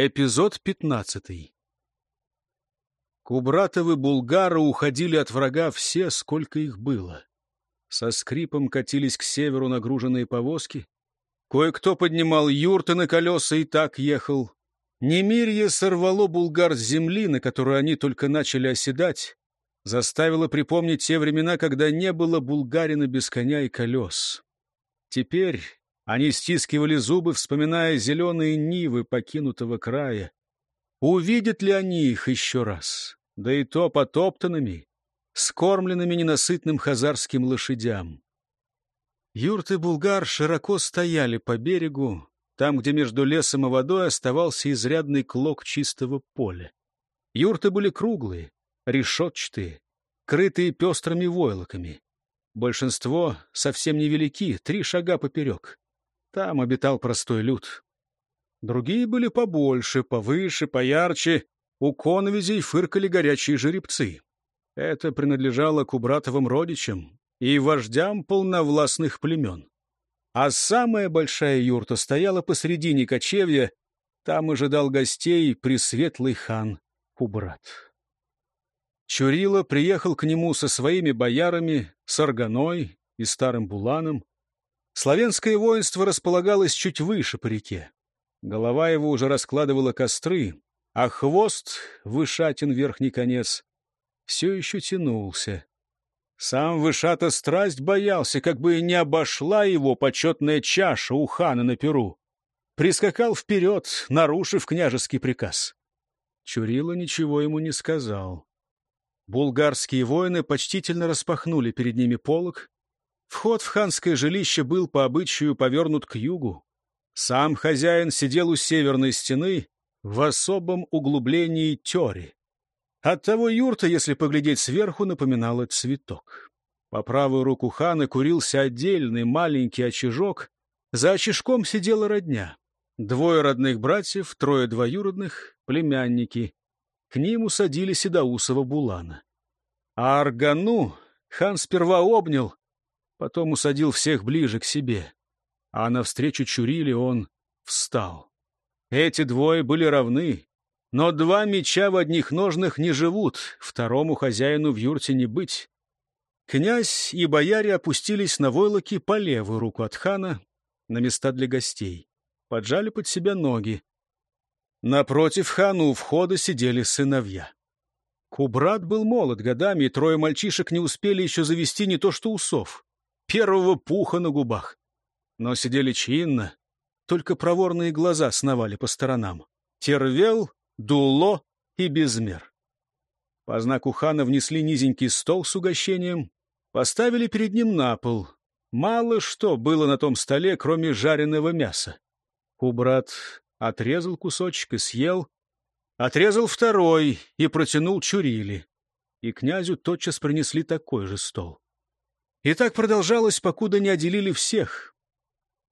Эпизод пятнадцатый. Кубратовы булгары уходили от врага все, сколько их было. Со скрипом катились к северу нагруженные повозки. Кое-кто поднимал юрты на колеса и так ехал. Немирье сорвало булгар с земли, на которую они только начали оседать, заставило припомнить те времена, когда не было булгарина без коня и колес. Теперь они стискивали зубы, вспоминая зеленые нивы покинутого края. Увидят ли они их еще раз? Да и то потоптанными, скормленными ненасытным хазарским лошадям. Юрты булгар широко стояли по берегу, там, где между лесом и водой оставался изрядный клок чистого поля. Юрты были круглые, решетчатые, крытые пестрыми войлоками. Большинство совсем невелики, три шага поперек. Там обитал простой люд. Другие были побольше, повыше, поярче. У коновизей фыркали горячие жеребцы. Это принадлежало Кубратовым родичам и вождям полновластных племен. А самая большая юрта стояла посредине кочевья, там ожидал гостей пресветлый хан Кубрат. Чурила приехал к нему со своими боярами, с Арганой и старым Буланом. Славянское воинство располагалось чуть выше по реке. Голова его уже раскладывала костры, а хвост, вышатин верхний конец, все еще тянулся. Сам Вышата страсть боялся, как бы не обошла его почетная чаша у хана на перу. Прискакал вперед, нарушив княжеский приказ. Чурила ничего ему не сказал. Булгарские воины почтительно распахнули перед ними полог. Вход в ханское жилище был по обычаю повернут к югу. Сам хозяин сидел у северной стены в особом углублении тери. Оттого юрта, если поглядеть сверху, напоминала цветок. По правую руку хана курился отдельный маленький очажок. За очажком сидела родня. Двое родных братьев, трое двоюродных, племянники. К ним усадили Седоусова Булана. А Аргану хан сперва обнял, потом усадил всех ближе к себе. А навстречу Чуриле он встал. Эти двое были равны, но два меча в одних ножнах не живут, второму хозяину в юрте не быть. Князь и бояре опустились на войлоки по левую руку от хана, на места для гостей. Поджали под себя ноги. Напротив хана у входа сидели сыновья. Кубрат был молод годами, и трое мальчишек не успели еще завести не то что усов, первого пуха на губах. Но сидели чинно, только проворные глаза сновали по сторонам. Тервел дуло и безмер. По знаку хана внесли низенький стол с угощением, поставили перед ним на пол. Мало что было на том столе, кроме жареного мяса. Кубрат отрезал кусочек и съел, отрезал второй и протянул Чурили. И князю тотчас принесли такой же стол. И так продолжалось, покуда не отделили всех.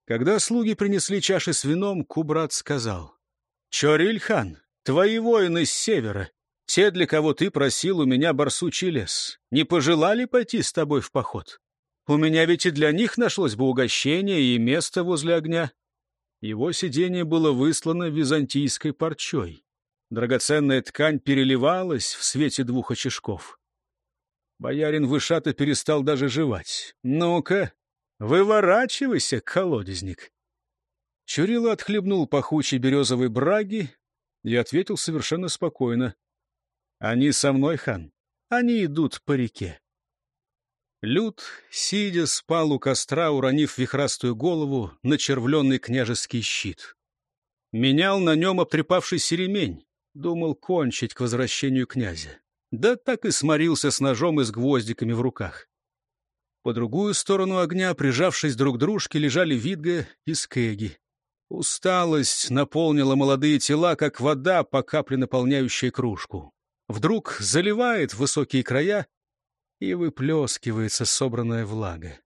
Когда слуги принесли чаши с вином, Кубрат сказал, «Чориль-хан, Твои воины с севера, те, для кого ты просил у меня барсучий лес, не пожелали пойти с тобой в поход? У меня ведь и для них нашлось бы угощение и место возле огня. Его сиденье было выслано византийской парчой. Драгоценная ткань переливалась в свете двух очишков. Боярин Вышата перестал даже жевать. «Ну-ка, выворачивайся, колодезник!» Чурила отхлебнул пахучей березовой браги, и ответил совершенно спокойно. «Они со мной, хан. Они идут по реке». Люд, сидя, спал у костра, уронив вихрастую голову на червленный княжеский щит. Менял на нем обтрепавшийся ремень, думал кончить к возвращению князя. Да так и сморился с ножом и с гвоздиками в руках. По другую сторону огня, прижавшись друг к дружке, лежали Видга и Скеги. Усталость наполнила молодые тела, как вода, по капле наполняющая кружку. Вдруг заливает высокие края и выплескивается собранная влага.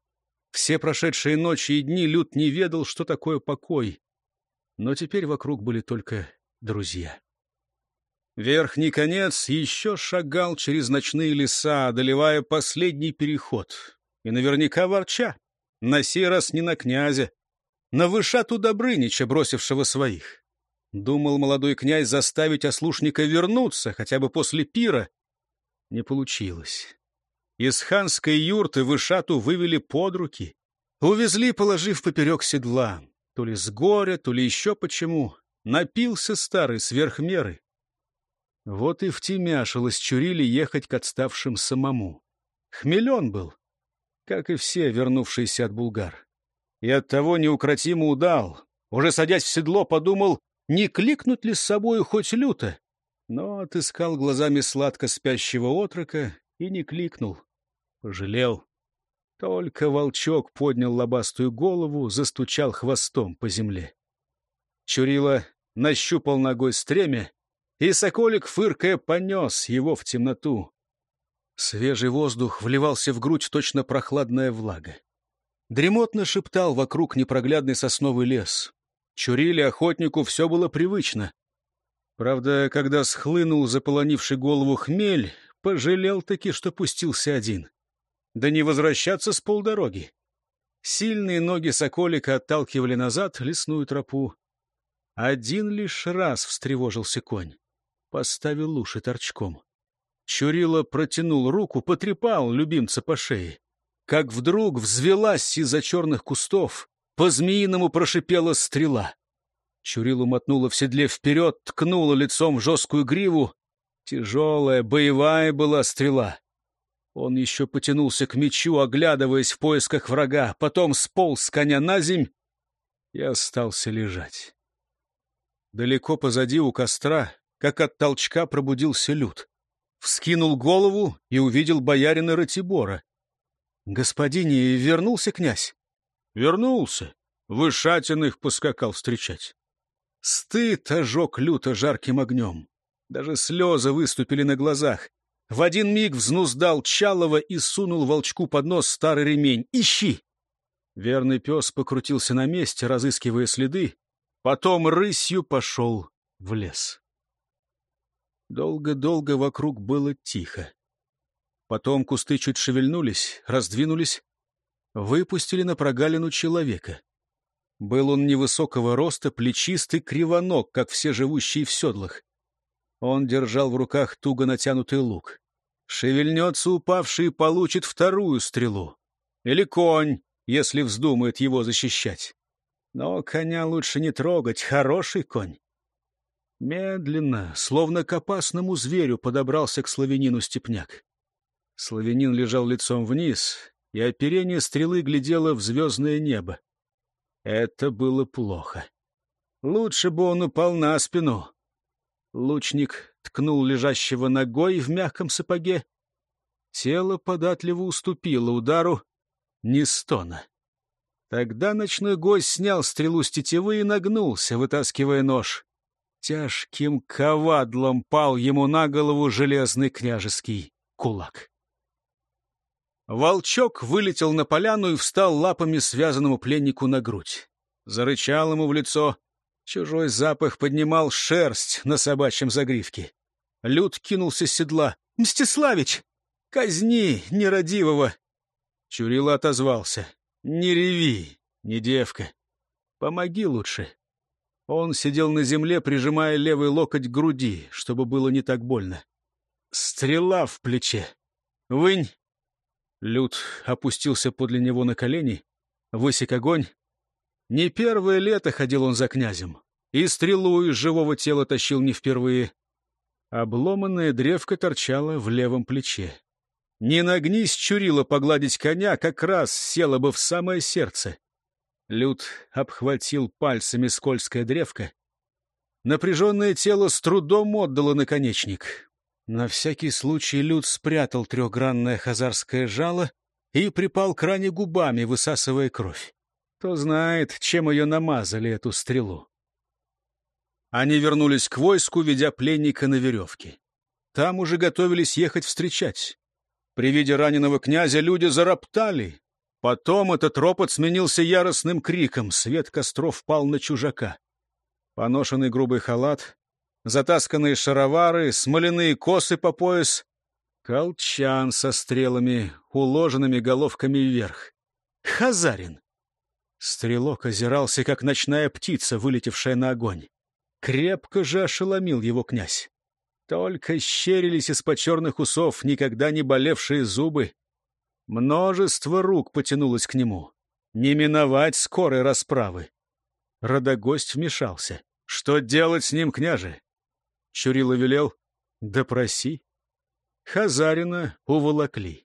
Все прошедшие ночи и дни Люд не ведал, что такое покой. Но теперь вокруг были только друзья. Верхний конец еще шагал через ночные леса, одолевая последний переход. И наверняка ворча. На сей раз не на князя, на Вышату Добрынича, бросившего своих. Думал молодой князь заставить ослушника вернуться, хотя бы после пира. Не получилось. Из ханской юрты вышату вывели под руки. Увезли, положив поперек седла. То ли с горя, то ли еще почему. Напился старый сверх меры. Вот и втемяшилось Чурили ехать к отставшим самому. Хмелен был, как и все, вернувшиеся от булгар. И оттого неукротимо удал. Уже садясь в седло, подумал, не кликнуть ли с собою хоть люто, но отыскал глазами сладко спящего отрока и не кликнул. Пожалел. Только волчок поднял лобастую голову, застучал хвостом по земле. Чурила нащупал ногой стремя, и соколик, фыркая, понес его в темноту. Свежий воздух вливался в грудь точно прохладная влага. Дремотно шептал вокруг непроглядный сосновый лес. Чурили охотнику все было привычно. Правда, когда схлынул заполонивший голову хмель, пожалел-таки, что пустился один. Да не возвращаться с полдороги. Сильные ноги соколика отталкивали назад лесную тропу. Один лишь раз встревожился конь. Поставил уши торчком. Чурила протянул руку, потрепал любимца по шее. Как вдруг взвелась из-за черных кустов, по-змеиному прошипела стрела. Чурилу мотнула в седле вперед, ткнула лицом в жесткую гриву. Тяжелая, боевая была стрела. Он еще потянулся к мечу, оглядываясь в поисках врага, потом сполз с коня на земь и остался лежать. Далеко позади у костра, как от толчка, пробудился люд. Вскинул голову и увидел боярина Ратибора. — Господине, вернулся князь? Вернулся. Вышатин их поскакал встречать. Стыд ожег люто жарким огнем. Даже слезы выступили на глазах. В один миг взнуздал Чалова и сунул волчку под нос старый ремень. «Ищи!» Верный пес покрутился на месте, разыскивая следы. Потом рысью пошел в лес. Долго-долго вокруг было тихо. Потом кусты чуть шевельнулись, раздвинулись, выпустили на прогалину человека. Был он невысокого роста, плечистый, кривоног, как все живущие в седлах. Он держал в руках туго натянутый лук. Шевельнется упавший и получит вторую стрелу. Или конь, если вздумает его защищать. Но коня лучше не трогать, хороший конь. Медленно, словно к опасному зверю, подобрался к славянину степняк. Славянин лежал лицом вниз, и оперение стрелы глядело в звездное небо. Это было плохо. Лучше бы он упал на спину. Лучник ткнул лежащего ногой в мягком сапоге. Тело податливо уступило удару не стона. Тогда ночной гость снял стрелу с тетивы и нагнулся, вытаскивая нож. Тяжким ковадлом пал ему на голову железный княжеский кулак. Волчок вылетел на поляну и встал лапами связанному пленнику на грудь. Зарычал ему в лицо. Чужой запах поднимал шерсть на собачьем загривке. Люд кинулся с седла. «Мстиславич! Казни нерадивого!» Чурила отозвался. «Не реви, не девка. Помоги лучше». Он сидел на земле, прижимая левый локоть к груди, чтобы было не так больно. Стрела в плече. Вынь Люд опустился подле него на колени, высек огонь. Не первое лето ходил он за князем, и стрелу из живого тела тащил не впервые. Обломанная древка торчала в левом плече. Не нагнись, чурила погладить коня, как раз села бы в самое сердце. Люд обхватил пальцами скользкое древко. Напряженное тело с трудом отдало наконечник. На всякий случай Люд спрятал трехгранное хазарское жало и припал к ране губами, высасывая кровь. Кто знает, чем ее намазали, эту стрелу. Они вернулись к войску, ведя пленника на веревке. Там уже готовились ехать встречать. При виде раненого князя люди зароптали. Потом этот ропот сменился яростным криком. Свет костров пал на чужака. Поношенный грубый халат, затасканные шаровары, смоляные косы по пояс, колчан со стрелами, уложенными головками вверх. Хазарин! Стрелок озирался, как ночная птица, вылетевшая на огонь. Крепко же ошеломил его князь. Только щерились из-под черных усов никогда не болевшие зубы. Множество рук потянулось к нему. Не миновать скорой расправы. Родогость вмешался. Что делать с ним, княже? Чурила велел. Допроси. Хазарина уволокли.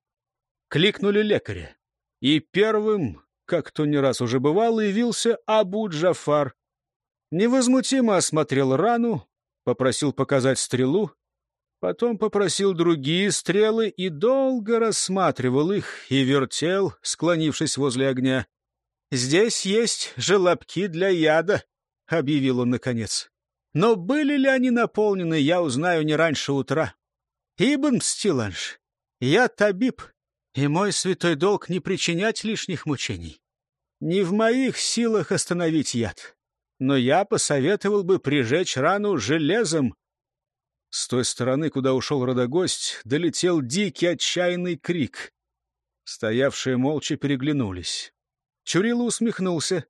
Кликнули лекаря. И первым, как то не раз уже бывало, явился Абу-Джафар. Невозмутимо осмотрел рану, попросил показать стрелу, потом попросил другие стрелы и долго рассматривал их и вертел, склонившись возле огня. «Здесь есть желобки для яда», — объявил он наконец. «Но были ли они наполнены, я узнаю не раньше утра. Ибн Стиланж, я табиб, и мой святой долг не причинять лишних мучений. Не в моих силах остановить яд, но я посоветовал бы прижечь рану железом». С той стороны, куда ушел родогость, долетел дикий отчаянный крик. Стоявшие молча переглянулись. Чурила усмехнулся.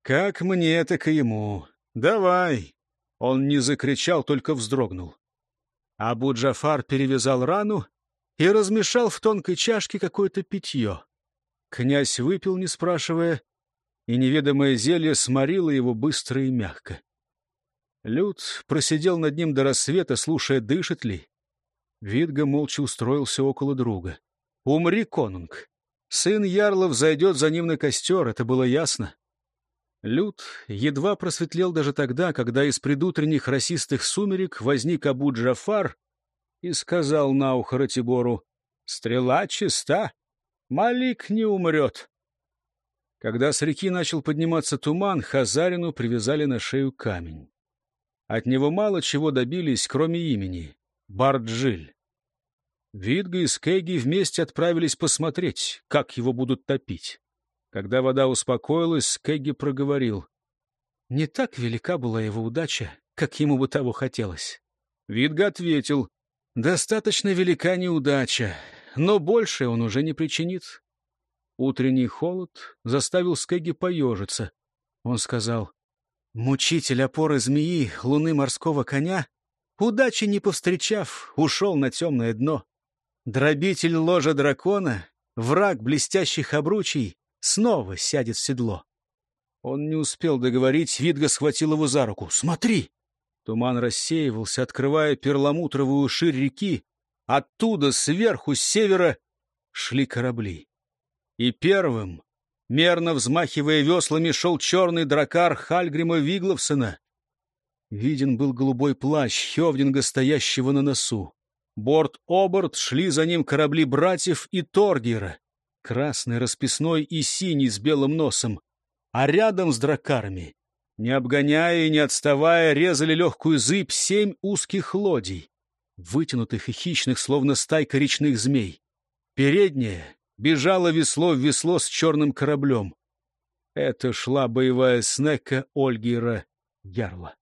«Как мне, так и ему. Давай!» Он не закричал, только вздрогнул. Абу Джафар перевязал рану и размешал в тонкой чашке какое-то питье. Князь выпил, не спрашивая, и неведомое зелье сморило его быстро и мягко. Люд просидел над ним до рассвета, слушая, дышит ли. Видга молча устроился около друга. «Умри, конунг! Сын Ярлов зайдет за ним на костер, это было ясно. Люд едва просветлел даже тогда, когда из предутренних расистых сумерек возник Абу Джафар и сказал на ухо Ратибору, «Стрела чиста, Малик не умрет». Когда с реки начал подниматься туман, Хазарину привязали на шею камень. От него мало чего добились, кроме имени — Барджиль. Видга и Скеги вместе отправились посмотреть, как его будут топить. Когда вода успокоилась, Скеги проговорил. Не так велика была его удача, как ему бы того хотелось. Видга ответил. Достаточно велика неудача, но больше он уже не причинит. Утренний холод заставил Скеги поежиться. Он сказал, «Мучитель опоры змеи, луны морского коня, удачи не повстречав, ушел на темное дно. Дробитель ложа дракона, враг блестящих обручей, снова сядет в седло. Он не успел договорить, Видга схватил его за руку. «Смотри!» Туман рассеивался, открывая перламутровую ширь реки. Оттуда, сверху, с севера, шли корабли. И первым, мерно взмахивая веслами, шел черный дракар Хальгрима Вигловсона. Виден был голубой плащ Хевдинга, стоящего на носу. Борт-оборт шли за ним корабли братьев и Торгера, красный, расписной и синий с белым носом, а рядом с дракарами, не обгоняя и не отставая, резали легкую зыбь семь узких лодий, вытянутых и хищных, словно стайка речных змей. Переднее бежало весло в весло с черным кораблем. Это шла боевая снека Ольгера Ярла.